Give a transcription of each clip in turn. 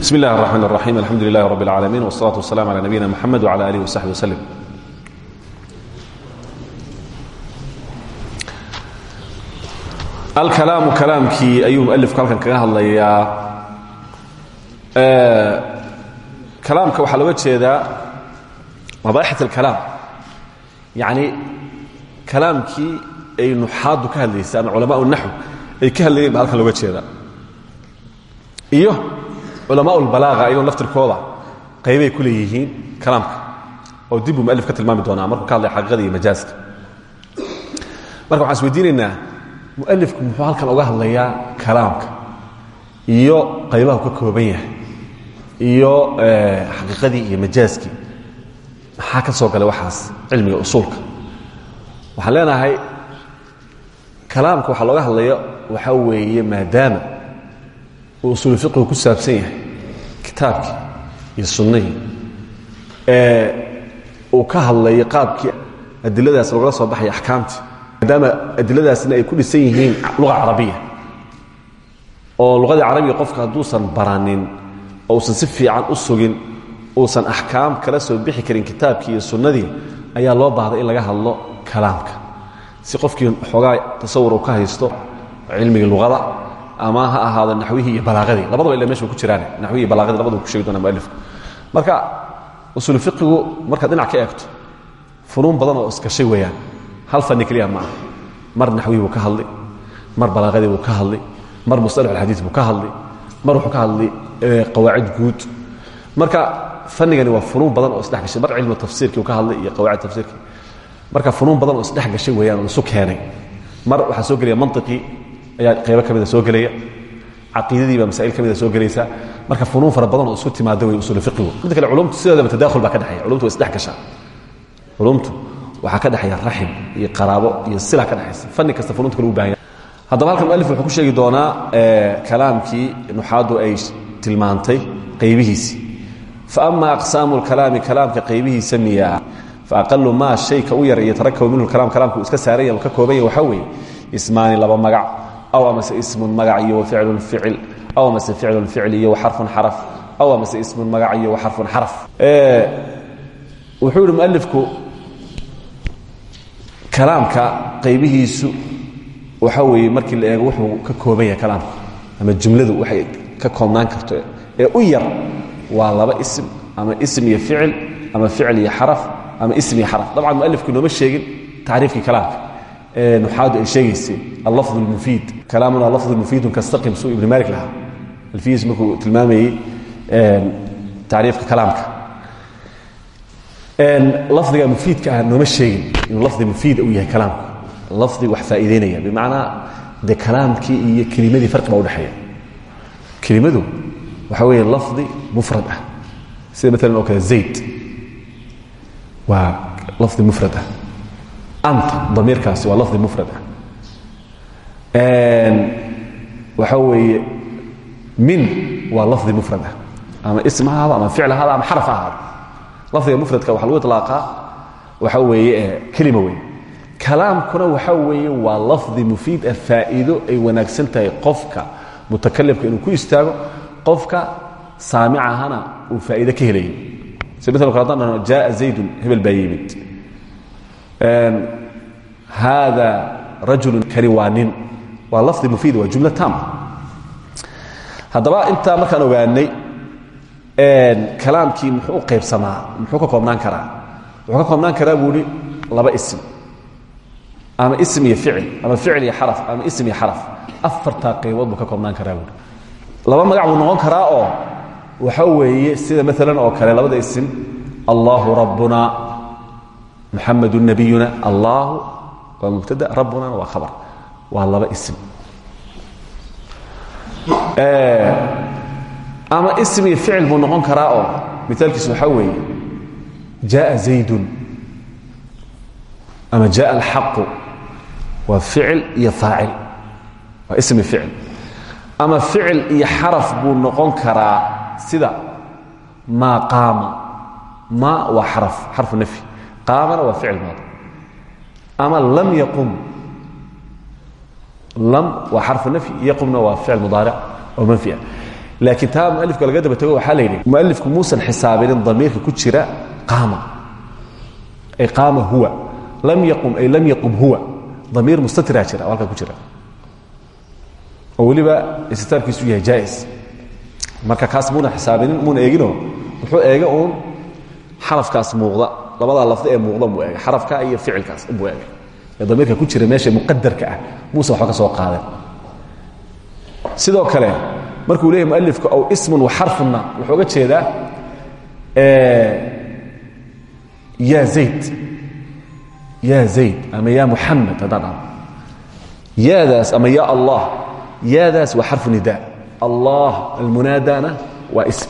bsm اllahi الرحmn الرaحيم alxamdu لlah رb العaalمين والصلاaة والسلام عlى نبيina mحamed وعlى آlih وصaحبi وsلم alkalaamu kalaamkii ayuu mualifku halkan kaga hadlayaa kalaamka waxaa looga jeedaa mabaaxit اlkalaam yacni kalaamkii ay nuxaaddu ka hadlaysay ama culamaء الnaxw ay ka hadlayeen ba halkan looga jeedaa iyo culamaa اlbalaaga ayagoo laftirkooda qaybay ku leeyihiin kalaamka oo dib buu mualif ka tilmaami doonaa. Markuu ka hadlaya xaqiiqada iyo majaaska. Marka waxaan isweydiinaynaa mualifku muxuu halkan uga hadlayaa kalaamka iyo qaybaha ka kooban yahay iyo xaqiiqadii iyo majaaskii. Maxaa ka soo galay waxaas cilmiga usuulka? Waxaan leenahay kalaamka waxaa looga hadlaya waxaa weeye maadaama uu usuulu ku saabsan yahay kitaabkii iyo sunnihii ee uu ka hadlayo qaabkii adiladaas logala soo baxaya axkaamtii maadaama adiladaasna ay ku dhisan yihiin luga carabiya oo luqadii carabiga qofka hadduusan baranin oo usan si fiican u sugin uusan axkaam kala soo bixi karin kitaabkii iyo sunnadii ayaa loo baahday in laga hadlo kalaamka. Si qofkii xoogaa tasawur uu ka haysto cilmigii luqada ama ha ahaado naxwihii iyo balaaadii labadaba ila meesha ku jiraan naxwihii iyo balaaadii labadaba ku sheegi doona mualifku marka usuul fiqigu markaad dhinac ka eegto funuun badan oo iskashay weeyaan. Hal fani keliya ma aha. Mar naxwihii buu ka hadli mar balaaadii buu ka hadli mar musalax alxadiis buu ka hadli mar wuxuu ka hadli qawaacid guud. Marka fanigani waa funuun badan oo isdhex gashay. Mar cilmu tafsiirkii uu ka hadlay iyo qawaacid tafsiirkii. Marka funuun badan oo isdhex gashay weeyaan oo isu keenay. Mar waxaa soo gelaya mantiqii ayaa qaybo ka mida soo gelaya. Caqiidadiibaa masaa'il ka mida soo gelaysa. Marka funuun fara badan oo isku timaada wey usuul fiqigu midda kale culumtu sideedaba tadakhul baa ka dhexeeya. Culumtu way isdhex culumtu waxaa ka dhexeeya raxim iyo qaraabo iyo sila ka dhexaysa fanni kasta funuunta kale u baahan yahay. Haddaba halkan mualif wuxuu ku sheegi doonaa kalaamkii nuxaaddu ay tilmaantay qaybihiisii faama aqsaamu lkalaami kalaamka qaybihiisa miyaa. Faaqalu maa shayka u yar yatarakabu minhu kalaam kalaamka uu iska saaran yahay ka kooban yahay waxaa weeye ismaani laba magac aw amase ismun magac iyo waficlun ficil aw amase ficlun ficil iyo waxarfun xaraf aw amase ismun magac iyo waxarfun xaraf wuxuu yihi mualifku kalaamka qaybihiisu waxaa weeye markii la eego wuxuu ka kooban yahay kalaamka ama jumladu waxay ka koobnaan karto ee u yar waa laba ism ama ism iyo ficil ama ficil iyo xaraf ama ism iyo xaraf dabcan mualifku inooma sheegin tacriifkii kalaamka nuxaadu ay sheegaysay allafd mufiid kalaamuna lafd mufiidun kastaqim suu ibn malik lahaa. Alfiyis markuu tilmaamayey tacriifka kalaamka. Lafdiga mufiidka ah nooma sheegin inuu lafdi mufiid uu yahay kalaamku. Lafdi wax faa'iideynaya bimacnaa dee kalaamkii iyo kelimadii farqi baa udhexeeya kelimadu waxaa weeye lafdi mufrad ah. Sida maalan oo kale zayd. Waa lafdi mufrad ah anta damiirkaasi waa lafdi mufrad ah. Waxaa weeye min waa lafdi mufrad ah. Ama ism ha ahaado ama ficil ha ahaado ama xaraf ha ahaado lafdiga mufradka waxa lagu iطlaaqaa waxaa weeye kelima weeye kalaamkuna waxaa weeye waa lafdi mufiid ah faa'iido ay wanaagsan tahay qofka mutakalimka inuu ku istaago qofka saamicahana uu faa'iide ka helayo. Si kale haddaan dhahno jaaa zaydun hebel baa yimid haada rajulu kani waa nin waa lafdi mufiid waa jumla taama haddaba intaa markaan ogaanay kalaamkii muxuu u qaybsamaa muxuu ka koobnaan karaa? Wuxuu ka koobnaan karaa buu ihi laba ism. Ama ism iyo ficil ama ficil iyo xaraf ama ism iyo xaraf. Afartaa qaybood buu ka koobnaan karaa buui laba weeye sida maalan oo kale labada ism allahu rabbuna muxamadu nabiyuna allahu waa mubtada rabbunana waa khabar waa laba ism ama ism iyo ficil buu noqon karaa oo miaalkiisu waxaa weeye jaءa zaydun ama jaءa alxaqu waa ficil iyo faacil waa ism iyo ficil. Ama ficil iyo xaraf buu noqon karaa sida maa qaama ma waa xaraf xarfu nafyi qaamana waa ficil maadi ama lam yaqum. Lam waa xarfu nafyi yaqumna waa ficil mudaaric oo manfi ah. Laakiin taa mualifka laga daba tago waxaa la yidhi mualifku muusan xisaabinin damiirka ku jira qaama. Ay qaama huwa. Lam yaqum ay lam yaqum huwa. Damiir mustatiraa jira oo halkaa ku jira. Oo weliba istitaarkiisu yahay jaa'is. Marka kaas muuna xisaabinin muuna eeginoo wuxuu eega uun xarafkaas muuqda labadaa lafdi ee muuqda buu eegay xarafka iyo ficilkaas buu eegay. Ee damiirka ku jira meesha muqadarka ah muuse waxba ka soo qaadan sidoo kale markuu leeyahy mualifku aw ismun wa xarfunna wuxuu uga jeedaa ya zayd ya zayd ama ya muxamed haddaan dhahno yaadaas ama ya allah yaadaas waa xarfu nida allah almunaadana waa ism.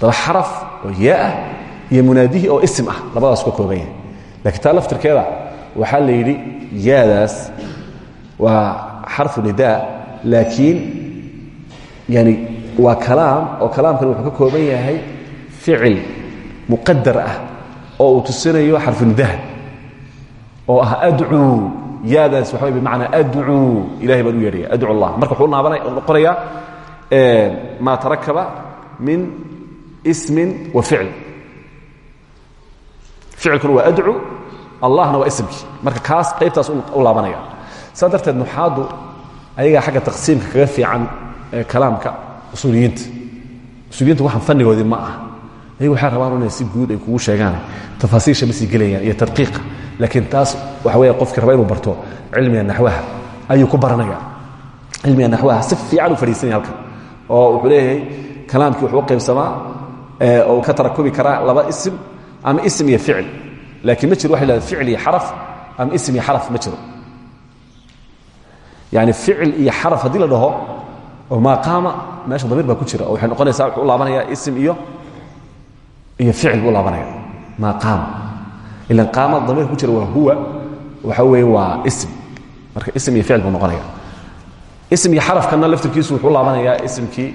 Daba xaraf oo iyo munaadihii oo ism ah labadaas ka kooban yahay. Lakiin taa laftirkeeda waxaa la yidhi yaadaas waa xarfu nida laakiin yani waa kalaam oo kalaamkan wuxuu ka kooban yahay ficil muqadar ah oo uu tusinayo xarfunidaha oo ah adcuu yaadaas waxa bimacnaa adcuu ilahay baan u yeedhaya adcu allah. Marka wuxuu noqonayaa maa tarakaba min ismin wa ficl ficilkuna waa adcu allahna waa ismkii marka kaas qaybtaas u laabanaya. Saa darteed nuxaadu ayagaa xagga taqsiimka kaga fiican kalaamka usuuliyiinta. Usuuliyiinta waxaan fannigoodii ma aha. Ayagu waxay rabaan inay si guud ay kugu sheegaan tafaasiisha ma sii gelayaan iyo tadqiiqa laakiin taas waxa weeye qofkii raba inuu barto cilmiga naxwaha. Ayuu ku baranaya cilmiga naxwaha si fiican u fadhiisanaya halkan. Oo wuxuu leeyahay kalaamkii wuxuu u qaybsamaa oo ka tarakubi karaa laba isim ama ism iyo ficil. Laakiin ma jiro waxa la ficil iyo xaraf. Ama ism iyo xaraf ma jiro. Yani ficil iyo xaraf haddii la dhaho oo maaqaama meesha damiir baa ku jira oo waxay noqonaysaa wuxuu u laabanayaa ism iyo iyo ficil buu laabanaya. Maaqaama. Ilan qaama damiirka ku jira waa huwa waxa weeye waa ism. Marka ism iyo ficil buu noqonaya. Ism iyo xarafkana laftirkiisu wuxuu laabanayaa ismkii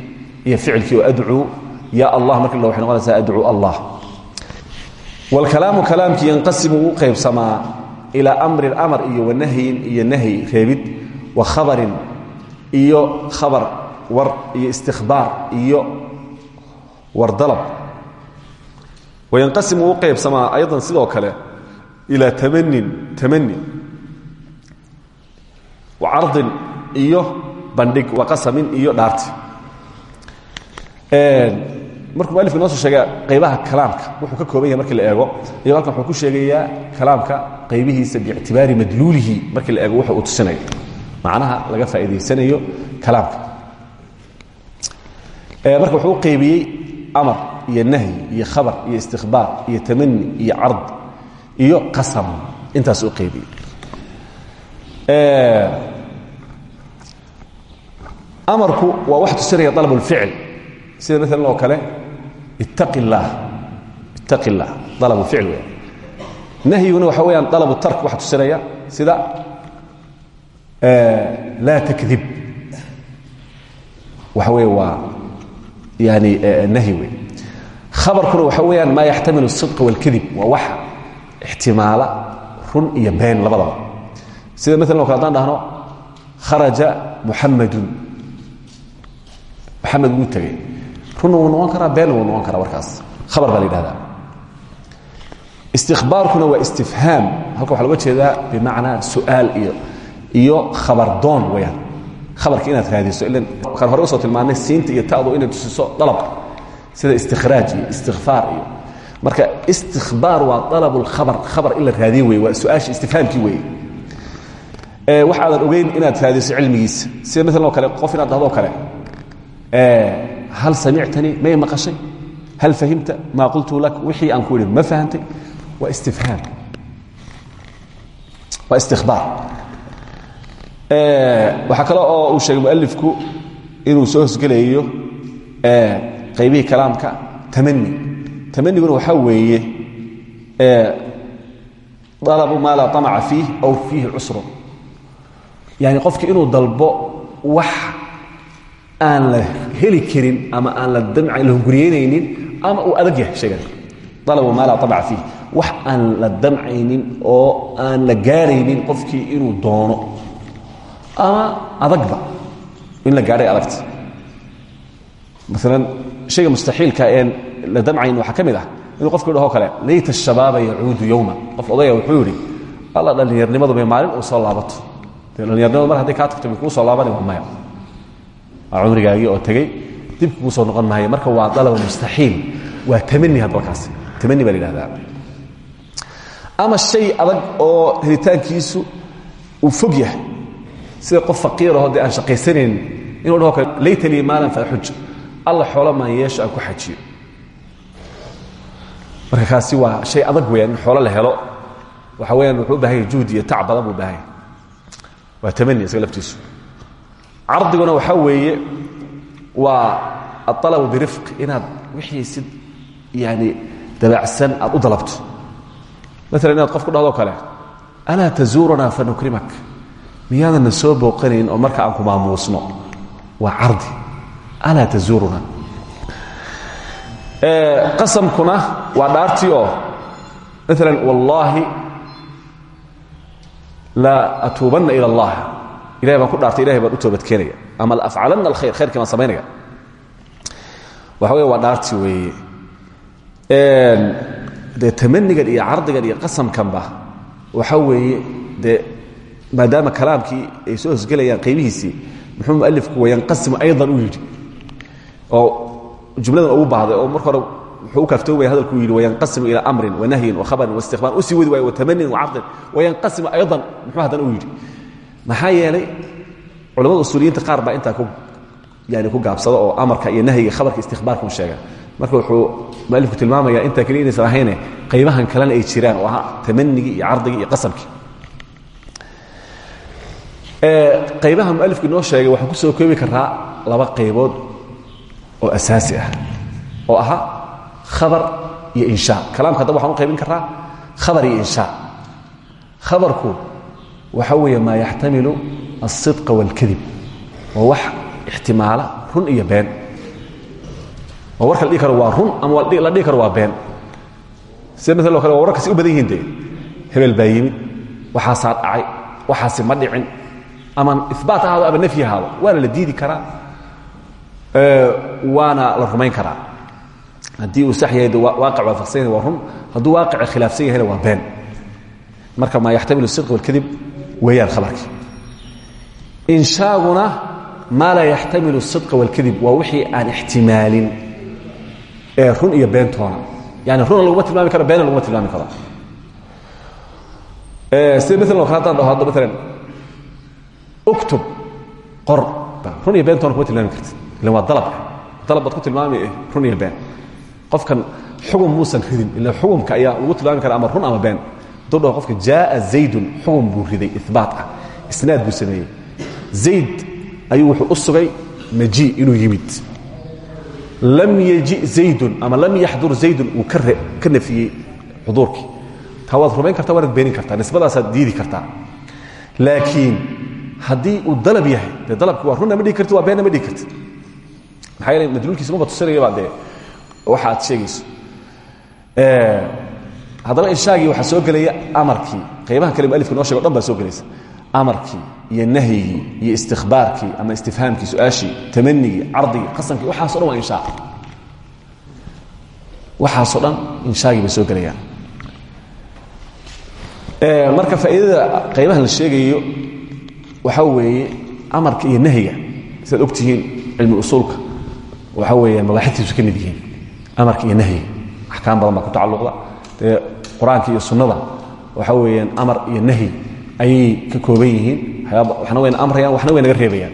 iyo ficilkii oo adcuu ya allah. Markii la waxay noqonaysaa adcuu allah wاlkalaamu kalaamkii yanqasimu wuu qaybsamaa ilaa amrin amar iyo wanahyin iyo nahyi reebid wa khabarin iyo khabar war iyo istikbaar iyo wardalab wayanqasimu wuu qaybsamaa ayضan sidoo kale ilaa tamanin tamani wa cardin iyo bandhig wa qasamin iyo dhaarti markuu mualifku inoo soo qaybaha kalaamka wuxuu ka kooban yahay la eego iyo halkan wuxuu ku sheegayaa kalaamka qaybihiisa biictibaari madluulihi markii la eego wuxa uu tusinayo macnaha laga faa'iidaysanayo kalaamka. Marka wuxuu u qaybiyey iyo nahyi iyo khabar iyo istikbaar iyo tamani iyo card iyo qasam. Intaas u qaybiyey. Amarku waa wax tusinaya alab اlficl sida maalan oo kale ittaqi illaah ittaqi illah dalabul ficil weya nahyiguna waxa weyaan dalabu tark waxaa tusinaya sida laa takdib waxa wey waa yani nahyi wey khabarkuna waxa weyaan maa yaxtamilu sidqa walkadib waa waxa ixtimaala run iyo been labadaba. Sida maalan o kale dhahno kharaja muxamadun muxamed wuu runna wuu noqon karaa beenna wuu noqon karaa warkaas khabar baa la yidhahdaa. Istikbaarkuna waa istifhaam. Halka waxa loga jeedaa bimacnaa su'aal iyo iyo khabardoon weyaan khabarka inaad raadiso ilan kaan hore u soo tilmaanay siinta iyo ta'du inay tusiso dalabka sida istikhraaj iyo iyo. Marka istikbaar waa dalab lkhabar khabar in la raadiye wey waa su'aasha istifhaamkii weeye. Wax aadan ogeyn inaad raadiso cilmigiisa. Sida maalan kale qof inaad dhahdo kale hal samictanii may maqashay hal fahimta maa qultu lak wixii aan ku idhi ma fahamtay waa istifhaam waa istikbaar waxaa kale oo uu sheegay mualifku inuu soo hosgelayo qaybihii kalaamka tamani tamaniguna waxaa weeye dalabu maa laa amaca fiih aw fiihi cusru yani qofki inuu dalbo wax aan la heli karin ama aan la hunguriyeynaynin ama uu adag yahay sheegan. Dalabu maa laa amaca fiih. Wax aan la damcaynin oo aan la gaaraynin qofkii inuu doono ama adagba in la gaadhay adagta maalan shayga mustaxiilka een la damcayn waxaa ka mid ah qofku yidhaho kale layta shabaaba yacuudu yowma. Qof odaya wuxuu yidhi alla dhallinyarnimadu may maalin uu soo laabato. Dee mar hadday kaa tagto kuu soo maya waa cumrigaagii oo tegey dib kuguu soo noqon maayo. Marka waa dalaba mustaxiil waa tamani hadalkaasi tamani baa la yidhahdaa ama shay adag oo helitaankiisu uu fog yahay. Sida qof faqiiraho dee aan shaqaysanayn inuu dhaho kale layta lii maalan faaxuj alla xoolo maan yeesho aan ku xajiyo. Marka kaasi waa shay adag weyaan in xoolo la helo. Waxa weyaan wuxuu u baahan yahay juhdi iyo tac badan buu u baahan yahay. Waa tamani isaga laftiisu cardiguna waxaa weeye waa aalabu birifq inaad wixii si yani dabacsan aad u dalabto. Maala inaad qof ku dhahdo kale alaa tazuuranaa fanukrimak miyaadanna soo booqanayn oo marka aan ku maamuusno. Waa cardi. Alaa tazuuruna qasamkuna waa dhaartii oo maala la atuubanna ila allah ilahay baan ku dhaartay ilahay baan u toobadkeenaya ama laafcalanna alkhayr khayrkii baan samaynaya waxa wey waa dhaartii weeye. Dee tamanigan iyo cardigan iyo qasamkanba waxa weeye dee maadaama kalaamkii ay soo hosgelayaan qaybihiisii muxuu mualifku wayanqasimu aydan u yidhi. Oo jumladan ugu baahday oo marka hore wuxuu u kaaftoobaya hadalkuu yidhi wayanqasimu ilaa amrin wanahyin wakhabarin waistikbaarin u sii wadi waayo watamanin wacardin wayanqasimu aydan muxuu haddana u yidhi maxaa yeelay culamada usuuliyiinta qaar baa intaa yani ku gaabsada oo amarka iyo nahyiga khabarka istikbaarkau sheega. Marka wuxuu mualifku tilmaamaya intaa keliya inaysan ahayne qaybahan kalena ay jiraan oo ahaa tamanigii iyo cardigii iyo qasamkii qaybaha mualifku inoo sheegay waxaan ku soo koobi karaa laba qaybood oo asaasi ah oo ahaa khabar iyo inshaa. Kalaamka haddaba waxaan u qaybin karaa khabar iyo inshaa. Khabarku waxa weeye maa yaxtamilu alsidqa wاlkadib waa wax ixtimaala run iyo been. Oo warka la waa run ama la dhihi waa been. Sida maala kale waa wararkasi u badan yihiin dee? Hebel baa yimid waxaasaa dhacay waxaasi ma dhicin ama ibaat ahaado ama nafyi ahaado waana la diidi karaa waana la rumayn karaa. Haddii uu sax yahay waaqic waafaqsan waa run. Hadduu waaqica khilaafsan yahayna waa been. Marka maa yaxtamilu sidq walkadib weeyaan khabarkii inshaaguna maa laa yaxtamilu sidqa walkadib waa wixii aan ixtimaalin ee run iyo beentoona yani runa laguma tilmaami karo beena laguma tilmaami karo. Sida maalan o kale haddaan dhaho hadda maalan uktub qor run iyo beentoona kuma tilmaami kartid. Ilan waa dalab dalab baad ku tilmaami run iyo been. Qofkan xugum muusan ridin ila xugumka ayaa lagu tilmaami kara ama run ama been dhaho qofka jaaa zaydun xugum buu riday ibaat ah isnaad buu sameeyey. Zayd ayuu wuxuu u sugay maji inuu yimid. Lam yaji zaydun ama lam yaxdur zaydun uu ka nafiyey xuduurkii. Taa waad rumayn karta waanaad beenin kartaa nisbadaasaad diidi kartaa. Laakiin haddii uu dalab yahay dee dalabki waa runna ma dhigi kartid waa beenna ma dhigi kartid? Maxaa yeele madluulkiisa maba tusinayaba dee waxa aad sheegayso haddana inshaagii waxaa soo gelaya amarkii. Qaybaha kale mualifka noo shego o soo gelaysa. Amarkii iyo nahyigii iyo istikbaarkii ama istifhaamkii su'aashii tamanigii cardigii qasamkii waxaaso dhan waa inshaa. Waxaasoo dhan inshaagii bay soo gelayaan. Marka faa'iidada qaybahan la sheegayo waxaa weeye amarka iyo nahyiga sidaad og tihiin cilmi usuulka weeye mabaaxidtiisu ka mid yihiin amarka iyo nahyiga. Axkaam badan baa ku tacalluqda qur'aanka iyo sunnada waxaa weeyaan amar iyo nahyi ayay ka kooban yihiin. Waxna wayna amrayaan waxna way naga reebayaan.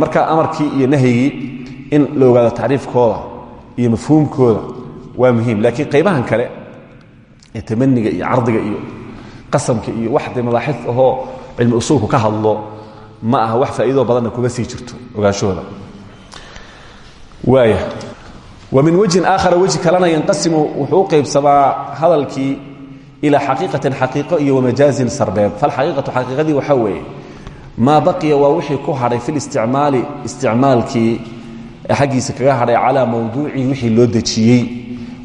Marka amarkii iyo nahyigii in la ogaado tacriifkooda iyo mafhuumkooda waa muhiim laakiin qaybahan kale ee tamaniga iyo cardiga iyo qasamka iyo wax dee mabaaxid ahoo cilmi usuulku ka hadlo ma aha wax faa'iidoo badanna kuma sii jirto ogaanshahooda waaya. wa min wejhin aakhara weji kalena yanqasimu wuxuu u qaybsamaa hadalkii ilaa xaqiiqatin xaqiiqo iyo wamajaazin sarbeeb falxaqiiqatu xaqiiqadii waxaa weeye maa baqiya waa wixii ku hadhay fi listicmaali isticmaalkii xaggiisa kaga hadhay calaa mawduucii wixii loo dejiyey.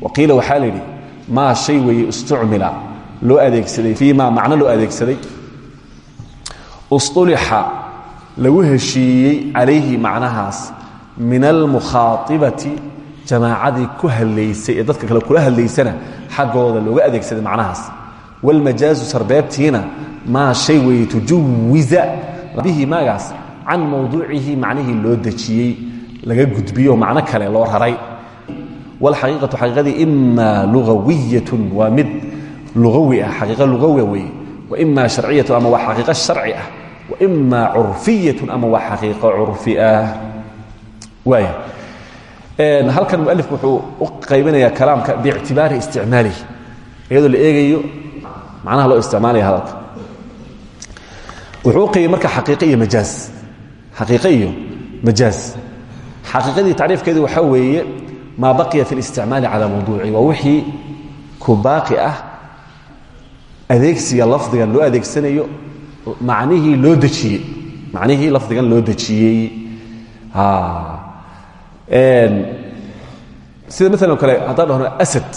Waqiila waxaa la yidhi maa shay weeye istucmila loo adeegsaday. Fii maa macno loo adeegsaday? Ustulixa lagu heshiiyey calayhi macnahaas min almukhaaibati jamaacadii ku hadlaysay ee dadka kale kula hadlaysana xaggooda looga adeegsaday macnahaas. Wاlmajaazu sarbeebtiina maa shay weeye tujawiza bihi maagaas can mawduucihi macnihii loo dejiyey laga gudbiyo macno kale loo raray. Wاlxaqiiqatu xaqiiqadii ima lugawiyatu waa mid lugawi ah xaqiiqa lugawiya weeye. Waima sharciyatu ama waa xaqiiqo sharci ah. Waima curfiyatu ama waa xaqiiqo curfi ah halkan mualifku wuxuu u qaybinayaa kalaamka biictibaari isticmaalihi. Iyadoo la eegayo macnaha loo isticmaalaya hadalka. Wuxuu u qaybay marka xaqiiqo iyo majaaz. Xaqiiqo iyo majaaz. Xaqiiqadii tacriifkeedu waxaa weeye maa baqiya fi اlisticmaali calى mawduuci. Waa wixii ku baaqi ah adeegsiga lafdigan loo adeegsanayo macnihii loo dejiyey. Macnihii lafdigan loo dejiyey sida maalan o kale haddaan dhahno asad.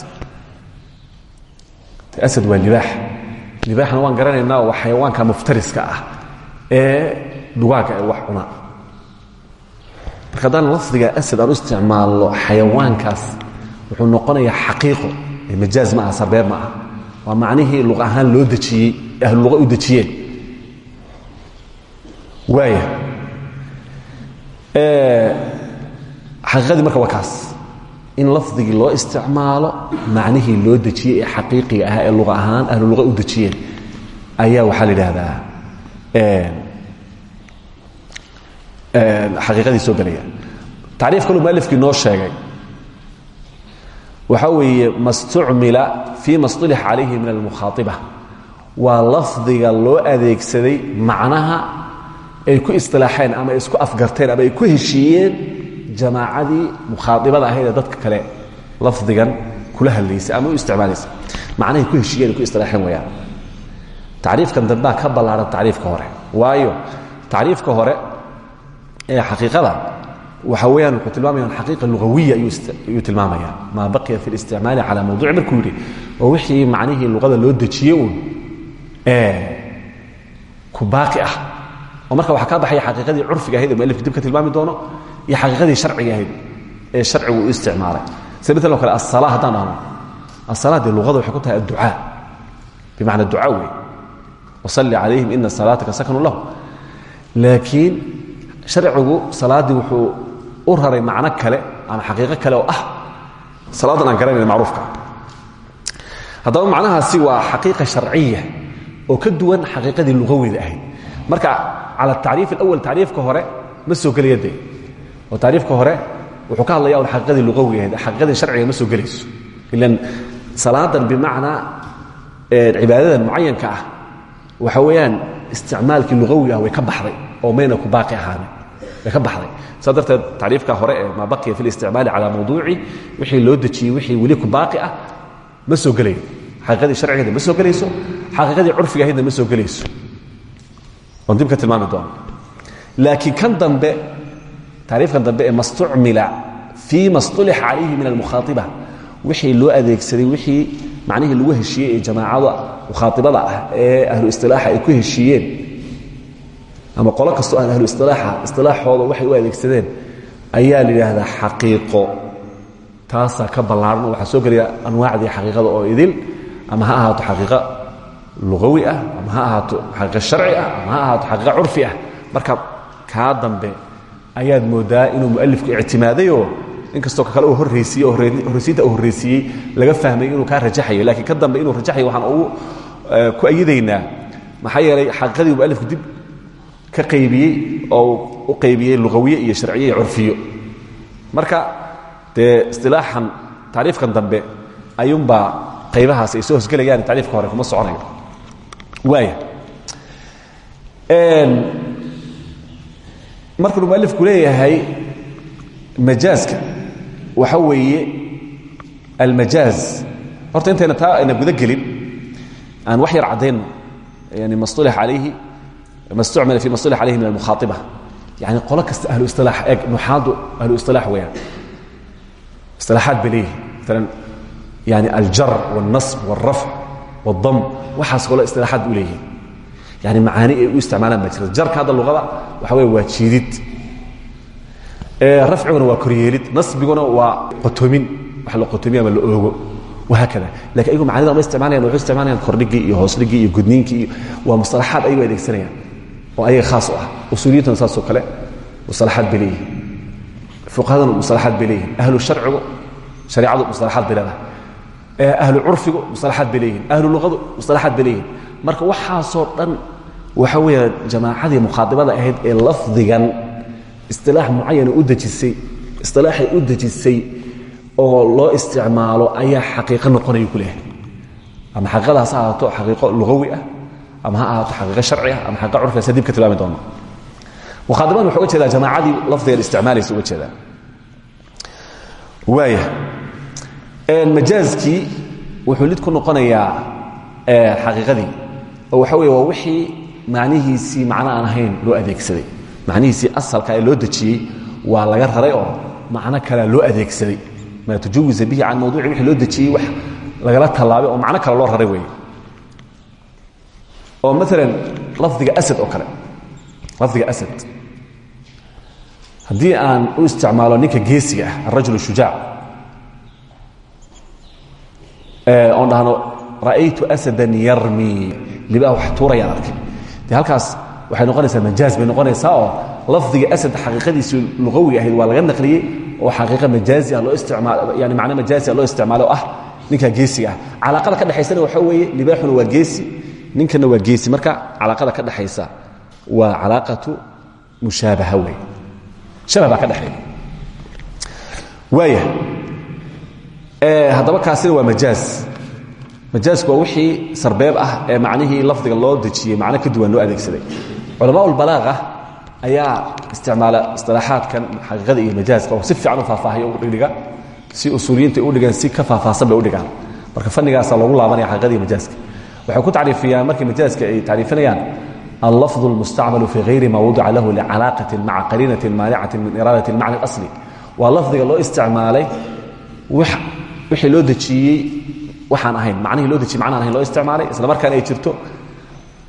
Asad waa libaax. Libaaxna waan garanaynaa waa xayawaanka muftariska ah ee dugaaga ee wax cuna. Marka haddaan lafdiga asad aan u xayawaankaas wuxuu noqonayaa xaqiiqo majaaz ma aha ma ah waa macnihii loo dejiyey ahlu luqa u dejiyeen. Waaya xaqiiqadii marka waa kaas. In lafdigii loo isticmaalo macnihii loo dejiyey ee xaqiiqiga ahaa ee luqa ahaan ahlu luqa u dejiyeen ayaa waxaa la idhaahdaa xaqiiqadii soo gelaya tacriif kalu mualifkii noo sheegay waxaa weeye mastucmila fii ma alayhi calayhi min almukhaaiba waa lafdiga loo adeegsaday macnaha ay ku istilaaxeen ama ay isku afgarteen ama ay ku heshiiyeen jamaacadii mukhaaibada ahayd ee dadka kale lafdigan kula hadlaysay ama u isticmaalaysa. Macnahay ku heshiiyeen ay ku isilaaxeen wayaan tacriifkan dambaa ka ballaaran tacriifka hore. Waayo tacriifka hore ee xaqiiqada waxa weyaan wuxuu tilmaamaya xaqiiqa lugawiya ayuu tilmaamaya maa baqiya fi اlisticmaali cala mawduuci. Markuu yidhi oo wixii macnihii luqada loo dejiyey uun ku baaqi ah. Oo marka waxaa ka baxaya xaqiiqadii curfiga ahayd ee mualifku dib ka tilmaami doono iyo xaqiiqadii sharciga ahayd ee sharcigu u isticmaalay. Sida maala o kale asala haddaan dhahno asala dee luqada waxay ku tahay adducaa. Bimacna ducaa wey wasalli calayhim ina salaataka sakanu lahu laakiin sharcigu salaaddii wuxuu u raray macno kale ama xaqiiqo kale oo ah salaadan aan garanayna macruufka. Haddaba macnahaasi waa xaqiiqa sharciya oo ka duwan xaqiiqadii lugaweyda ahayd. Marka cala tacriif alawal tacriifka hore ma soo gelaya dee oo tacriifka hore wuxuu ka hadlaya un xaqiiqadii lugawiga ahayd. Xaqiiqadii sharciga ma soo gelayso. Ilan salaadan bimacnaa cibaadadan mucayanka ah waxa weeyaan isticmaalkii lugawiga ah way ka baxday oo mayna ku baaqi ahaanin way ka baxday. Saa darteed tacriifka hore ee maa baqiya fi اlisticmaali calى mawduuci wixii loo dejiyey wixii weli ku baaqi ah ma soo gelayo xaqiiqadii sharcigeeda ma soo gelayso xaqiiqadii curfiga ahaydna ma soo gelayso. Oon dib ka tilmaami doono laakiin kan dambe taariifkan dambe ee mastucmila fii ma stulixa calayhi min almukhaaiba wixii loo adeegsaday wixii macnihii lagu heshiiyey ee jamaacada mukhaaibada ah ee ahlu isilaaxa ay ku heshiiyeen. Ama qolo kastoo aan ahlu isilaaxa isilaaxooda waxay u adeegsadeen ayaa la yidhaahdaa xaqiiqo. Taasaa ka ballaaran oo waxaa soo gelaya anwaacdii xaqiiqada oo idil ama ha ahaato xaqiiqa lugawi ah ama ha ahaato xaqiiqa sharci ah ama ha ahaato xaqiiqa curfi ah. Marka kaa dambe ayaad moodaa inuu mualifku ictimaadayoo inkastoo ka kale uu horraysiiye horraysiinta uu horraysiiyey laga fahmay inuu kaa rajaxayo. Laakiin ka dambe inuu rajaxayo waxaan ugu ku ayidaynaa maxaa yeelay xaqiiqadii mualifku dib ka qaybiyey oo u qaybiyey lugawiye iyo sharciye iyo curfiyo. Marka dee istilaaxan tacriifkan dambe ayuunbaa qaybahaas ay soo hosgelayaan tacriifka hore kuma soconayo. Waaya markuu mualifku leeyahay majaaska waxa weeye almajaaz horta intayna taa ayna guda gelin aan wax yar caddayno yani maصطulix alayhi ma stucmila fi ma اصطulix alayhi min almukhaaiba yani qolo kasta ahlu isilaax eeg nuxaadu ahlu isilaax weeyaan isilaaxaad bay leeyihin maalan yani aljar wاlnasb wاlrafc wاldam waxaas kolo isilaaxaad u leeyihin yani macaani ay u isticmaalaan baa jirta jarka hadda luqada waxa wey waa jiidid. Rafciguna waa koryeelid nasbiguna waa qotomin. Wax la qotomiy ama la oogo. Wahaakada laakiin ayagu macanida ma isticmaalayan waxay isticmaalayan kordhigii iyo hoosdhigii iyo gudniinkii iyo waa musalaxaad ayagu adeegsanayaan oo ayaga khaas u ah. Usuuliyintuna saasoo kale musalaxaad bay leeyihiin fuqahaduna musalaxaad bay leeyihiin ahlu sharcigu shareecadu musalaxaad bay leedahay. Ahlu curfigu musalaxaad bay leeyihiin ahlu luqadu musalaxaad bay leeyihiin marka waxaasoo dhan waxa weeya jamaacadii mukhaadibada ahayd ee lafdigan isilaax mucayana u dejisay isilaaxay u dejisay oo loo isticmaalo ayaa xaqiiqo noqonaya ku leeyahay ama xaqiiqadaas ha ahaato xaqiiqo lugawi ah ama ha xaqiiqo sharci ah ama xaqiiqo curfiga sa dib ka tilmaami doono. Mukhaadibadan wuxuu uga jeedaa jamaacadii lafdigan isticmaalaysa uga jeedaa waaya majaazkii wuxuu lid ku noqonayaa xaqiiqadii oo waxa weeye waa wixii macnihiisii macno ahayn loo adeegsaday. Macnihiisii asalka ee loo dejiyey waa laga raray oo macno kalea loo adeegsaday. Maa tajawiza bihi can mawduuci wixii loo dejiyey wax lagala tallaabay oo macno kale loo raray weeye. Oo maalan lafdiga asad oo kale lafdiga asad. Haddii aan u isticmaalo ninka geesiga ah alrajul shujaac oon dhahno ra'aytu asadan yarmi? Libaa wax tuurayaan de halkaas waxay noqonaysaa majaaz bay noqonaysaa oo lafdiga asad xaqiiqadiisii luqawiga ahayd waa laga naqliyey oo xaqiiqa majaazi ah loo isticmaal yani macno majaazi ah loo isticmaalo ah ninka geesiga ah. Calaaqada ka dhexaysana waxa weeye libaaxuna waa geesi ninkana waa geesi. Marka calaaqada ka dhexaysa waa calaaqatu mushaabaha wey shabah baa ka dhexeeya waaya haddaba kaasina waa majaaz majaasku waa wixii sarbeeb ah ee macnihii lafdiga loo dejiyey macno ka duwan loo adeegsaday. Culamaau lbalaaqa ayaa isticmaala isilaaxaadkan xaqiiqada iyo majaaska oo si fiican u faahfaahiya u dhigdhiga si usuuliyiinta u dhigaan si ka faahfaahsan bay u dhigaan. Marka fannigaasa loogu laabanaya xaqiiqada iyo majaaska. Waxay ku tacriifiyaan markii majaaska ay tacriifinayaan allafdu almustacmalu fii hayri maa wadica lahu licalaaqatin maca qariinatin maanicatin min iraadati almacna alasli. Waa lafdiga loo isticmaalay wixii loo dejiyey waxaan ahayn macnihii loo dejiyey macnaan ahayn loo isticmaalay isla markaana ay jirto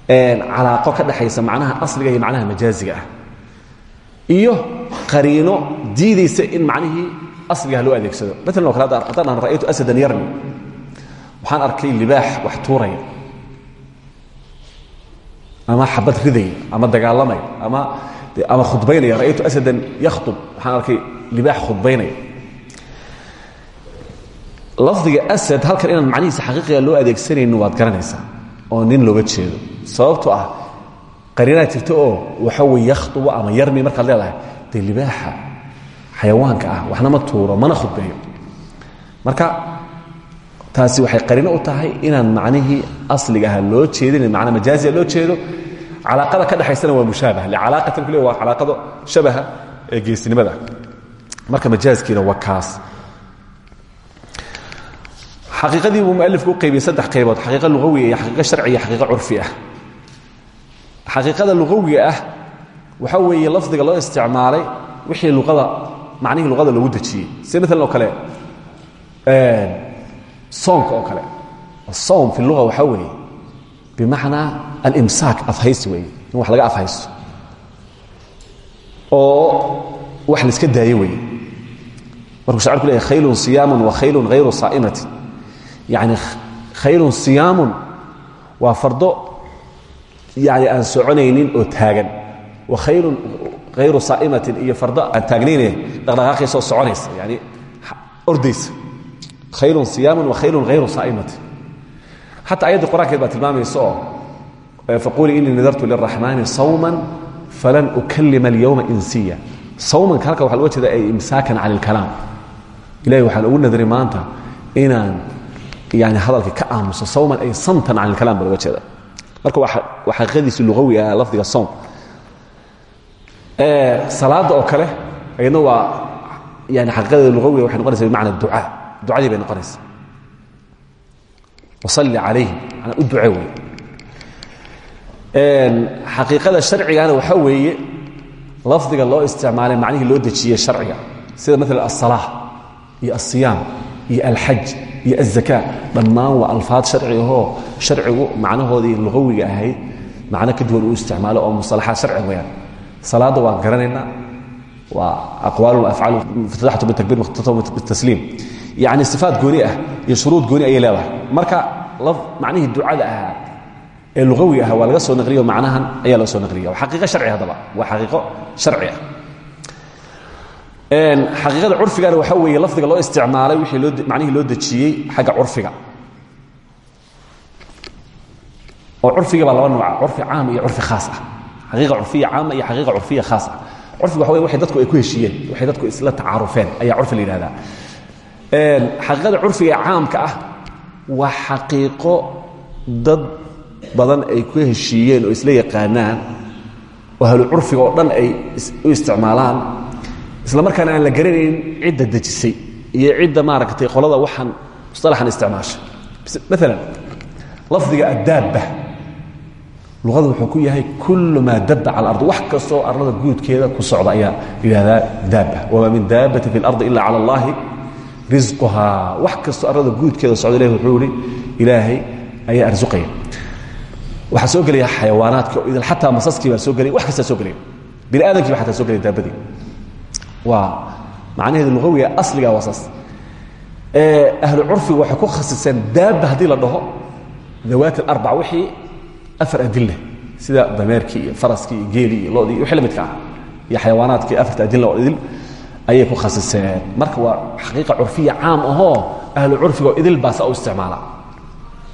calaaqo ka dhexaysa macnaha asliga iyo macnaha majaaziga ah. Iyo qariino diidaysa in macnihii asligaah loo adeegsado. Maalan o kale haddaan dhahno ra'aytu asadan yarmi. Waxaan arkay libaax wax tuuraya ama xabad ridaya ama dagaalamaya ama ama khudbaynaya. Ra'aytu asadan yakhtub. Waxaan arkay libaax khudbaynaya lafdiga asad halkan inaan macnihiisa xaqiiqiga loo adeegsanaynin waad garanaysaa oo nin looga jeedo. Sababto ah qariinaa jirta oo waxa wey yakhtubu ama yarmi markaad leedahay dee xayawaanka ah waxna ma tuuro mana khudbeeyo. Marka taasi waxay qariino u tahay inaan macnihii asliga aha loo jeedin macna majaaziga loo jeedo. Calaaqada ka dhexaysana waa mushaabaha licalaaqatan kule waa calaaqado shabaha ee geesnimada. Marka majaaskiina waa kaas xaqiiqadii buu mualifku u saddex qaybood xaqiiqa lugawiga iyo xaqiiqo sharci iyo xaqiiqo curfi ah. Xaqiiqada lugawiga ah waxa weeye lafdiga loo isticmaalay wixii luqada macnihii luqada lagu dejiyey. Sida maalan oo kale oo kale. Asawm fi luga waxaa weeye bimacnaa alimsaak afhaysi weeye wax laga afhaysto. Oo wax la iska daayo weeye. Markuu shacirku leeyahy khaylun siyaamun wa khaylun hayru saa'imatin yani khayrun siyaamun waa fardo yani aan soconaynin oo taagan. Wa khayrun hayru saa'imatin iyo fardo aan taagnayne dhaqdhaqaaqiisoo soconaysa yani ordaysa. Khayrun siyaamun wa khayrun hayru saa'imatin xataa ayaddii qur'aankeed baa tilmaamaysa oo faquulii inii nadartu liraxmaani sawman falan ukalima alyowma insiya. Sawmanka halka waxa loga jeeda ay imsaakan cani ilkalaam ilahay waxaan ugu nadari maanta inaan yani hadalka ka aamuso sawman ay samtan can ilkalam ba loga jeeda marka waa xaqiiqadiisi lugawi ah lafdiga sawm. Salaada oo kale ayadna waa yani xaqiiqadeeda lugawiga waxay noqonaysa bimacna ducaa. Ducadii bay noqonaysa wasalli calayhim manaa u duce wey xaqiiqada sharcigana waxaa weeye lafdiga loo isticmaalay macnihii loo dejiyey sharciga. Sida maala aلsalaa iyo asiyaam iyo alxaj iyo aلzaka dhammaan waa alfaad sharci ahoo sharcigu macnahoodii lugawiga ahayd macno ka duwan uu isticmaalo oo musalaxaad sharci wayaan salaadda waan garanaynaa waa aqwaal afcaal muftataxatu bitakbir mukhtatatu bitasliim. Yani sifaat gooni ah iyo shuruud gooni ayay leedahay. Marka macnihii ducada ahaa ee lugawiga aha waa laga soo naqliyo macnahan ayaa loo soo naqliya waa xaqiiqo sharci haddaba waa xaqiiqo sharci ah xaqiiqada curfigana waxaa weeye lafdiga loo isticmaalay wixii loo macnihii loo dejiyey xagga curfiga. Oo curfiga baa laba nooca curfi caam iyo curfi khaas ah. Xaqiiqa curfiya caama iyo xaqiiqa curfiya khaas ah. Curfiga waxa wey waxay dadku ay ku heshiiyeen waxay dadku isla tacaarufeen ayaa curfi la yidhahdaa xaqiiqada curfiga caamka ah waa xaqiiqo dad badan ay ku heshiiyeen oo isla yaqaanaan oo ahlu curfiga oo dhan ay isticmaalaan isla markaana aan la garanayn cidda dejisay iyo cidda maaragtay qolada waxaan musalaxan isticmaashay. Maalan lafdiga addaabba luqada wuxuu ku yahay kullu maa dabba cala alard wax kastoo arlada guudkeeda ku socda ayaa yidhahdaa daabba. Wamaa min daabati fi lardi ila cala allahi risquhaa wax kastoo arlada guudkeeda socda ilahi wuxuu ihi ilaahay ayaa arsuqaya waxaa soo gelaya xayawaanaadka idan xataa masaskii soo gelaya wax kastaa soo gelaya bini aadamkii baa soo gelaya daabadii waa macnaheedu lugawiga asliga waa saas. Ahlu curfiga waxay ku khasiseen daabba haddii la dhaho dawaat alarbac wixii afar adilla sida dameerkii iyo faraskii iyo geelii iyo lodii wixii la midka ah. Iyo xayawaanaadkii afarta adilla oo idil ayay ku khasiseen. Marka waa xaqiiqa curfiya caam ahoo ahlu curfiga oo idil baa saa u isticmaala.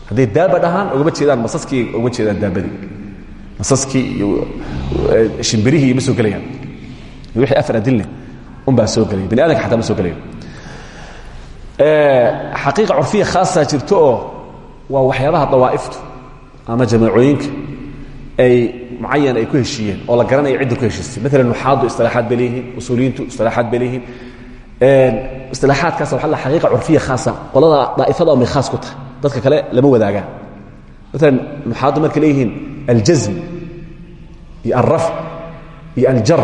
Hadday daaba dhahaan ogama jeedaan masaskii ogama jeedaan daabadii. Masaskii iyo shimbirihii iyo ma soo gelayaan. Wixii afar adilne unbaa soo gelaya. Bani adamka xataa ma soo gelayo. Xaqiiqa curfiya khaasaa jirto oo waa waxyaabaha dawaa'iftu ama jamaacooyinka ay mucayan ay ku heshiiyeen oo la garanaya cidda ku heshiistay maalan nuxaaddu istilaaxaad bay leeyihiin usuuliyiintu istilaaxaad bay leeyihiin. Istilaaxaadkaas waxa la xaqiiqa curfiya khaasa qolada daa'ifada may khaas ku tahay. Dadka kale lama wadaagaan. Maalan nuxaaddu markay leeyihiin aljasm iyo alrafc iyo aljar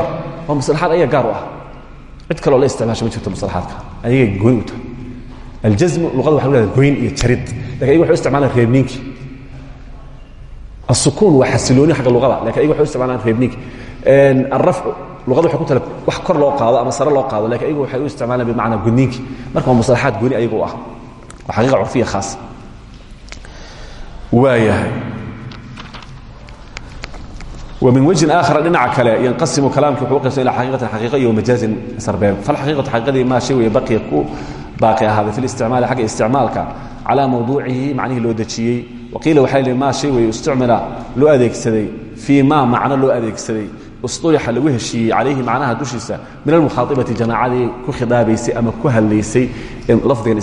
waa musalaxaad ayaga gaar u ah cid kaloo la isticmaasha ma jirto musalaxaadka ayagay gooni u tahay. Aljasmu luqada waxa lagu goyn iyo jarid. Lakin ayaga waxay u isticmaalaan reebniinkii asukuun waa xasilooni xagga luqada. Lakin ayaga waxay u isticmaalaan reebniinki alrafcu luqada waxay ku tala wax kor loo qaado ama sare loo qaado laakiin ayagu waxay u isticmaalaan bimacnaa gudniinki. Marka waa musalaxaad gooni ayaga u ah. Waa xaqiiqa curfiya khaasa waayahay ومن وجه آخر dhinaca kale ينqasimu kalaamki wuxuu uqaybsan ila xaqiiqatan xaqiiqo iyo majaazin sarbeen falxaqiiqatu xaqiiqadii maa shay weeye baqiya ku baaqi ahaaday fi listicmaali xagga isticmaalka calaa mawduucihi macnihii loo dejiyey waqiila waxaa lihi maa shay weeye isticmila loo adeegsaday fii maa macno loo adeegsaday istulixa lagu heshiiyey calayhi macnaha dushiisa min almukhaaibati jamaacadii ku khidaabaysay ama ku hadlaysay lafdigan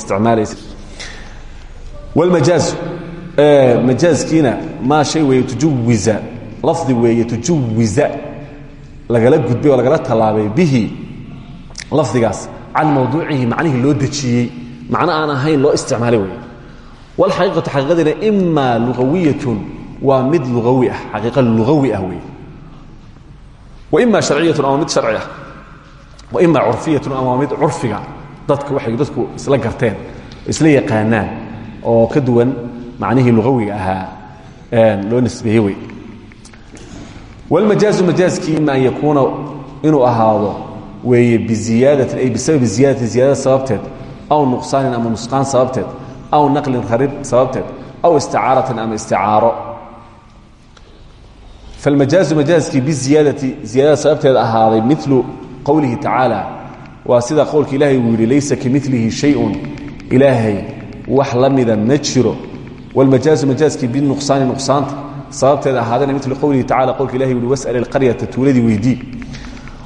lafdi weeye tujawiza lagala gudbay oo lagala tallaabay bihi. Lafdigaas can mawduucihi macnihii loo dejiyey macno aan ahayn loo isticmaalay weeye. Wاlxaqiiqatu xaqiiqadiina ima lugawiyatun waa mid lugawi ah xaqiiqa lugawi ah weeye. Waima sharciyatun ama mid sharci ah. Waima curfiyatun ama mid curfiga dadka waxay dadku isla garteen isla yaqaanaan oo ka duwan macnihii lugawiga ahaa loo nisbeeyey wey wاlmajaazu majaaskii ima an yakuuna inuu ahaado weeye biziyaadatin ay bisababi ziyadatin ziyadada sababteed aw nuqsaanin ama nusqaan sababteed aw naqlin rarid sababteed aw isticaaratin ama isticaaro falmajaazu majaaskii biziyaadati ziyadada sababteed ahaaday milu qowlihi tacaala waa sida qowlka ilahay uu yidhi laysa kamilihi shayun ilaahay wax la mida ma jiro wاlmajaazu majaaskii binuqsaani nuqsaanta sababteeda ahaadana mil qowlihi tacala qowlka ilahi ui was'al ilqaryata tuuladii weydii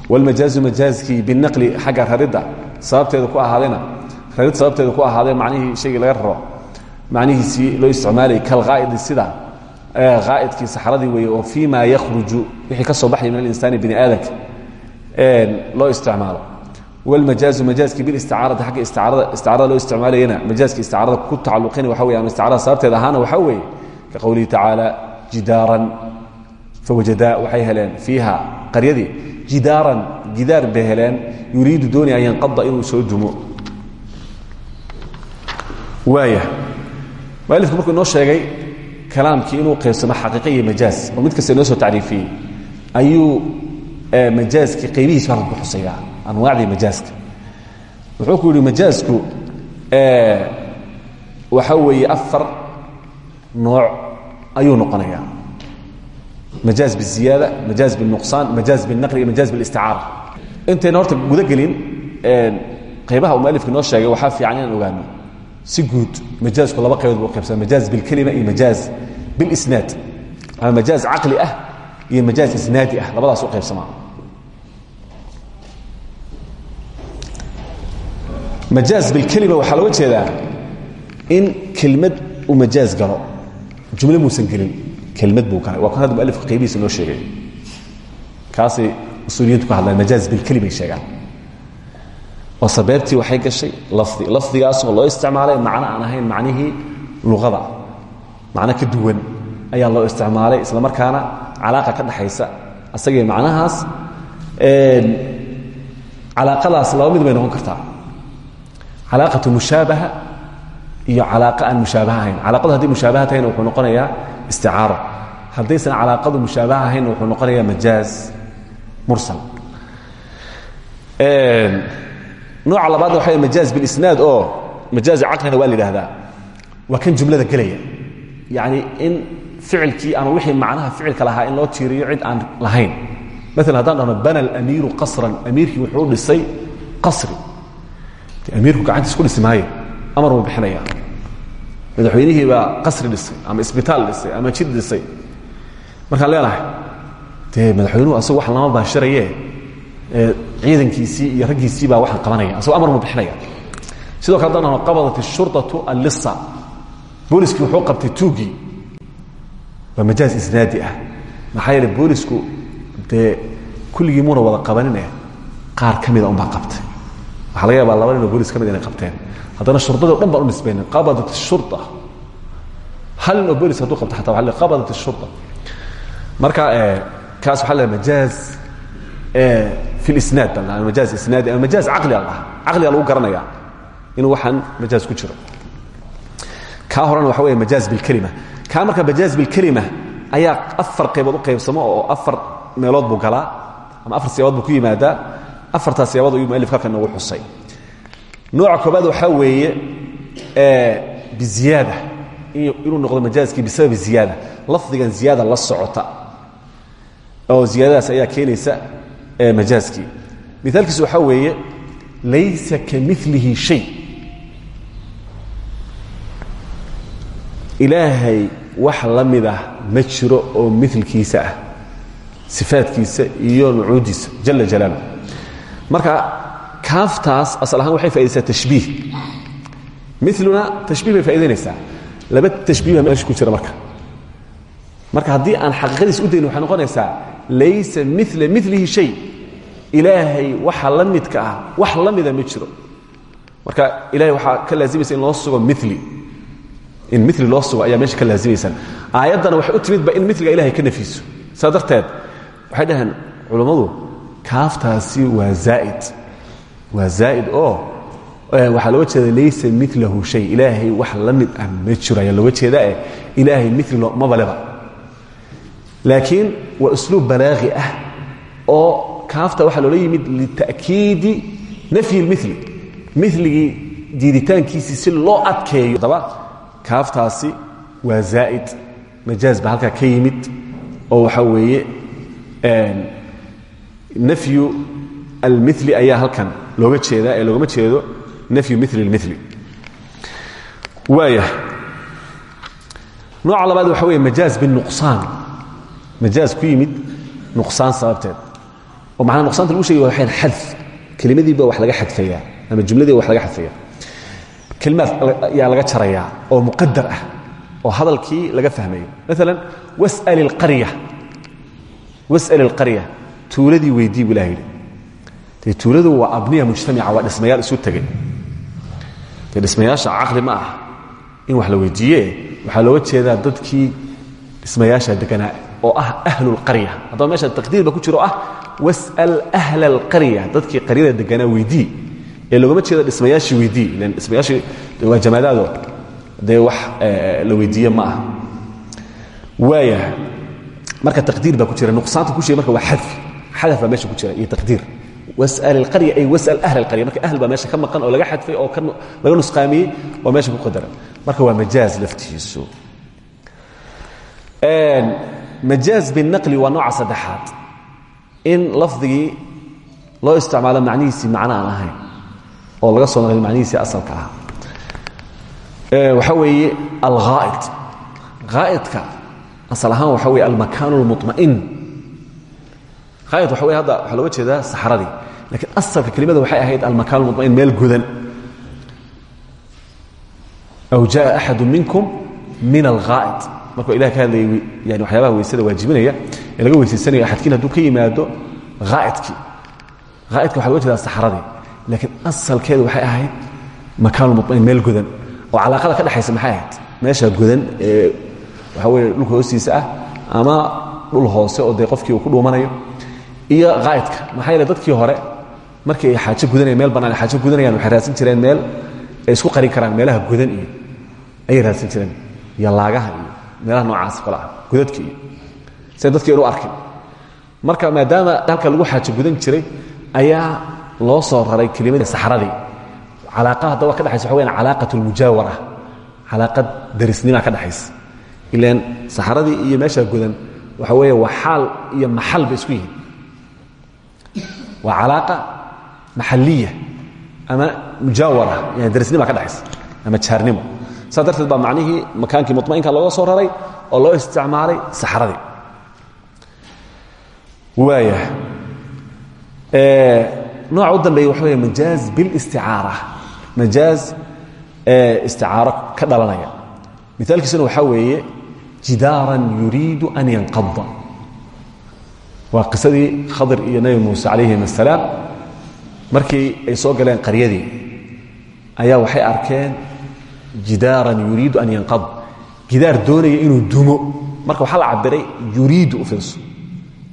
wlmajaazu majaazkii binaqli xagga raridda sababteeda ku ahaadayna rarid sababteeda ku ahaadee macnihii shaygii laga raro macnihiisii loo isticmaalayay kalqaa'idi sida qaa'idkii saxradii weeye oo fii yakhruju wixii ka soo baxaya min alinsaani bini aadamka loo isticmaalo. Wlmajaazu majaazkii bilisticaarati agga isticaarada loo isticmaalayana majaaskii isticaarada ku tacaluqina waxa wey ama sababteeda ahaana waxa weeye ka qowlihi tacaala jidaaran fawajadaa waxay heleen fiiha qaryadii. Jidaaran jidaar bay heleen. Yuriidu dooni an yanqada inuu soo dumo. Waaya. Mualifku markuu inoo sheegay kalaamkii inuu qaybsamo xaqiiqa iyo oo mid kasta inoo soo tacriifiyey ayuu majaaskii qaybihiis baa ku xuseeyaa anwaacdii majaaska. Wuxuu ku yidhi majaasku waxa weeye afar nooc ayuu noqonayaa. Majaaz biziyaada majaaz binuqsaan majaaz binaqli iyo majaaz bilisticaara. Intayna horta gudagelin qaybaha uu mualifka noo sheegay waxaa fiican inaan ogaano. Si guud majaazku laba qaybood buu qaybsama majaaz bilkelima iyo majaaz bilisnaad. Ama majaaz caqli ah iyo majaaz isnaadi ah labadaas u qaybsamaa. Majaaz bilkelima waxaa looga jeedaa in kelmad uu majaaz galo jumle muusan gelin kelmad buu galay waa kan hadda mualifka qaybihiisa noo sheegay kaasay usuuliyintu ka hadlaan majaaz bilkelimay sheegaan oo sabeebtii waxay gashay lafdi lafdigaasoo loo isticmaalay macno aan ahayn macnihii luqada macno ka duwan ayaa loo isticmaalay isla markaana calaaqa ka dhaxaysa asagii macnahaas calaaqadaas laba mid bay noqon kartaa calaaqatu mushaabaha iyo calaaqa aan mushaabaha ahayn. Calaaqadu hadday mushaabaha tahayna wuxuu noqonayaa isticaaro. Haddaysan calaaqadu mushaabaha ahaynna wuxuu noqonayaa majaaz mursal. Nooca labaadna waxa majaaz bilisnaad oo majaaz caqlina waa la yidhaahdaa. Waa kan jumlada gelaya. Yacni in ficilkii ama wixii macnaha ficilka lahaa in loo tiiriyo cid aan lahayn. Maala haddaan dhahno bana alamiiru qasran. Amiirkii wuxuu dhisay qasri. Amiirku gacantiis ku dhisi maayo amar buu bixinaya. Madaxweynihii baa qasri dhisay ama isbitaal dhisay ama jid dhisay. Markaan leenahay dee madaxweynuhu asagu wax lama baashiraye ciidankiisii iyo raggiisii baa waxaan qabanaya asagoo amar buu bixinaya. Sidoo kale haddaan dhahno qabadat ishurdatu allisa booliskii wuxuu qabtay tuugii waa majaaz isnaadi ah. Maxaa yeele boolisku dee kulligii muuna wada qabanine qaar ka mida unbaa qabtay waxaa laga yaabaa laba ninoo boolis ka mid inay qabteen. Haddana shurdadii o dhan baan u nisbaynin qabadat ishurda hal nin oo boolis hadduu qabta xataa waxa la qabadat ishurda marka kaas waxaa la majaaz fi lisnaad baa la majaaz isnaadi ama majaaz caqli al ah caqliga lagu garanaya inuu waxaan majaaz ku jiro. Kaa horena waxa weya majaaz bilkelima kaa marka majaaz bilkelima ayaa afar qaybood u qaybsamo oo afar meelood buu galaa ama afar siyaabood buu ku yimaadaa afartaas siyaabood ayuu mualif halkan noogu xusay. Nooca koobaad waxaa weeye biziyaada. Inuu noqdo majaazkii bisababi ziyaada. Lafdigan ziyaada la socota. Oo ziyaadadaas ayaa keenaysa majaazkii miaalkiisu waxaa weeye laysa kamilihi shay. Ilaahay wax la mid ah ma jiro oo milkiisa ah sifaadkiisa iyo nucuudiisa jala jalaalu marka kaaftaas asal ahaan waxay faidaysaa tashbiih. Miluna tashbiih bay faa'idaynaysaa laba tashbiih baa meesha jira marka. Marka haddii aan xaqiiqadiis u dayn waxay noqonaysaa laysa mila milihi shay. Ilaahay waxa la midka ah wax la mida ma jiro. Marka ilahay waxaa ka laazimaysa in loo sugo mili in mili loo sugo ayaa meesha ka laazimaysa aayaddana waxay u timidba in miliga ilahay ka nafiiso. Saa darteed waxay dhaheen kaaftaasi waa zaa'id. Waa zaa'id oo waxaa looga jeeda laysa milahu shay. Ilaahay wax la mid ah ma jiro ayaa looga jeedae ilaahay mili mabaleba laakiin waa usluub balaaqi ah oo kaafta waxaa loola yimid lita'kiidi nafyi اlmili miligii diiditaankiisii si loo adkeeyo. Adaba kaaftaasi waa zaa'id. Majaaz baa halkaa oo waxaa weeye nafyu almili ayaa halkan looga jeedaa ee loogama jeedo nafyu mili اlmili waaya nooca labaad waxa weeye majaaz binuqsaan majaaz ku yimid nuqsaan sababteed. Oo macnaa nuqsaanta lagu shegay waa xadf. Kelimadiiba wax laga xadfayaa ama jumladiiba wax laga xadfaya. Kelimaad ayaa laga jarayaa oo muqadar ah oo hadalkii laga fahmayo maala was'al ilqarya was'al ilqarya tuuladii weydii buu ilah yidhi. Dee tuuladu waa abniya mujtamica waa dhismayaal isu tegay dee dhismayaasha caqli ma ah in wax la weydiiye waxaa looga jeedaa dadkii dhismayaasha deganaa oo ah ahlulqarya haddaba meesha taqdiir ba ku jiro ah was'al ahla alqarya dadkii qaryada deganaa weydii. Ee loogama jeedo dhismayaashii weydii ilan dhismayaashii waa jamaadaado. Dee wax la weydiiye ma ah waaya marka taqdiir baa ku jira nuqsaanta ku sheegay marka waa xadfi xadaf baa meesha ku jira iyo taqdiir. Was'al alqarya ay was'al ahla alqarya. Marka ahl baa meesha ka maqan oo laga xadfay oo laga nusqaamiyey oo meesha ku qadaran. Marka waa majaaz laftiisu. Majaaz binaqli waa nooca saddexaad. In lafdigii loo isticmaalo macnihiisii macno aan ahayn oo laga soo naqli macnihiisii asalka ah waxaa weeye alghaa'id. Ghaa'idka asal ahaan waxaa weeye almakaan اlmuطma'in aayad waxa wey hadda waxaa looga jeedaa saxradii laakiin asalka kelimada waxay ahayd almakaan mumain meel godan aw jaa axadu minkum min alhaa'id markuu ilah ka hadlayay yani waxyaabaha weysada waajibinaya ee laga weysaysanaya axadkiin hadduu ka yimaado haa'idkii haa'idka waxa loga jeeda saxradii laakiin asalkeedu waxay ahayd makaan mumain meel godan oo calaaqada ka dhexaysa maxay ahayd? Meesha godan ee waxaa weye dhulka hoostiisa ah ama dhul hoose oo dee uu ku dhuumanayo iyo haa'idka maxaa yeele dadkii hore markii ay xaajo gudanayaan meel bannaan ay xaajo gudanayaan waxay raadsan jireen meel ay isku qarin karaan meelaha godan iyo ayay raadsan jireen. Iyo laagaha meelaha noocaas kale ah godadka iyo. Siday dadka inu arkin. Marka maadaama halka lagu xaajo gudan jiray ayaa loo soo raray kelimadii saxradii calaaqa haddaba ka dhexaysa waxa weyaan calaaqat اlmujaawara calaaqad darisnimaa ka dhexaysa ilaan saxradii iyo meesha godan waxa weeye waa xaal iyo maxal isku yihiin waa calaaqa maxaliya ama mujaawara yani darisnima ka dhexaysa ama jaarnimo. Saa darteed baa macnihii makaankii muطmainka looga soo raray oo loo isticmaalay saxradii waaya. Nooca u dambeeya waxa wey majaaz bilisticaara majaaz isticaaro ka dhalanaya. Mithaalkiisuna waxaa weeye jidaaran yuriidu an yanqada waa qisadii khadir iyo nebi muuse calayhim asalaam. Markii ay soo galeen qaryadii ayaa waxay arkeen jidaaran yuriidu an yanqad. Gidaar doonaya inuu dumo. Marka waxaa la cabiray yuriidu u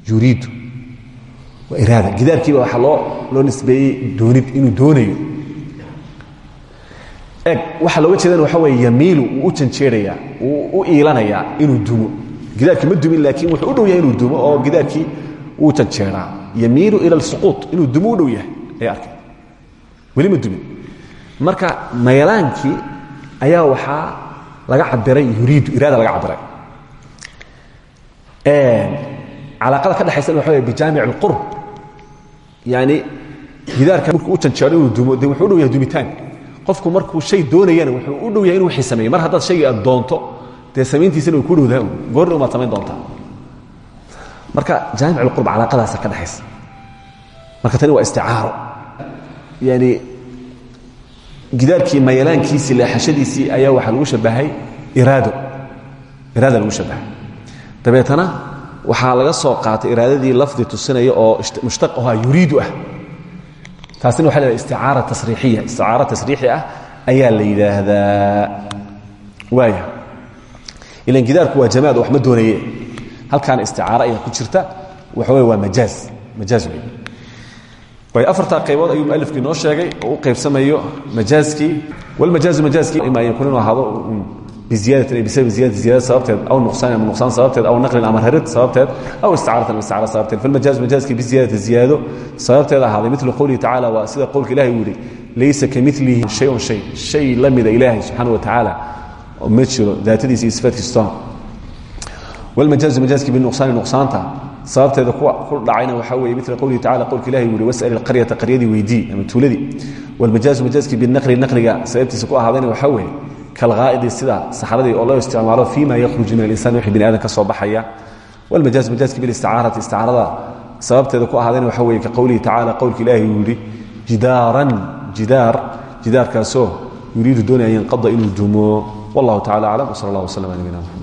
yuriidu. Waa iraada. Gidaarkiiba waxaa loo loo nisbeeyey doonid inuu doonayo. Eg waxaa looga jeedan waxa weeye yamiilu u janjeerayaa u iilanayaa inuu dumo. Gidaarkii ma dumin laakiin wuxuu u dhow inuu dumo oo gidaarkii wuu janjeeraa. Yamiilu ila alsuquut inuu dumo u yahay ayay arkeen. Weli ma dumin. Marka maylaankii ayaa waxaa laga cabiray yuriidu iraada laga cabiray calaaqada ka dhexaysana waxa wey bijaamic اlqurb yani gidaarka markuu u janjeero inuu dumo de wuxuu u yahay dumitaanka qofku markuu shay doonayana wuxuu u dhow yahay inu wixii sameeyo mar haddaad shaygii aad doonto dee samayntiisana uu ku dhowdaha goorna umaad samayn doontaa marka jaamic اlqurb calaaqadaasa ka dhexaysa marka tani waa isticaaro yani gidaarkii mayalaankiisii leexashadiisii ayaa waxaa lagu shabahay iraado. Iraada lagu shabahay dabeetana waxaa laga soo qaatay iraadadii lafdi tusinaya oo mushtaq ahaa yuriidu ah. Taasina waxa la isticaara tasriixiya. Isticaara tasriixi ah ayaa la yidhaahdaa. Waaya. Ilan gidaarku waa jamaad wax ma doonaye halkaana isticaara ayaa ku jirta. Waxa wey waa majaaz majaaz wey way afartaa qaybood ayuu mualifkii noo sheegay oo u qaybsamayo majaazkii walmajaazu majaazkii ima an yakuun inuu ahaado biziyaadatin ay bisababi ziyadati ziyada sababteed aw nuqsaan ama nuqsaan sababteed aw naqlin ama rarid sababteed aw isticaaratan ama isticaara sababteed. Falmajaaz majaazkii biziyadati ziyaado sababteed ahaaday milu qowlihi tacala waa sida qowlka ilahi uu yihi laysa kamilihi shayun shay shay la mida ilaahay subxaana wa tacaala ma jiro daatadiisa iyo sifaadkiisa walmajaazu majaazkii binuqsaani nuqsaanta sababteeda ku dhacayna waxaa weeye mila qowlihi tacala qowlka ilahi yihi was'al ilqaryata qaryadii weydii ama tuuladii walmajaazu majaaskii binaqli naqliga sababtiisa ku ahaadayna waxaa weeye kalhaa'idi sida saxradii oo loo isticmaalo fii ma yakhruju min alinsaan wixii bini aadan ka soo baxaya walmajaaz majaaskii bilisticaarati isticaarada sababteeda ku ahaadayna waxaa weeye ka qowlihi tacala qowlka ilaahi uu yihi jidaaran jidaar jidaarkaasoo yuriidu doonaya yanqada inuu dumo wallahu tacala aclam wsala allah waslam ala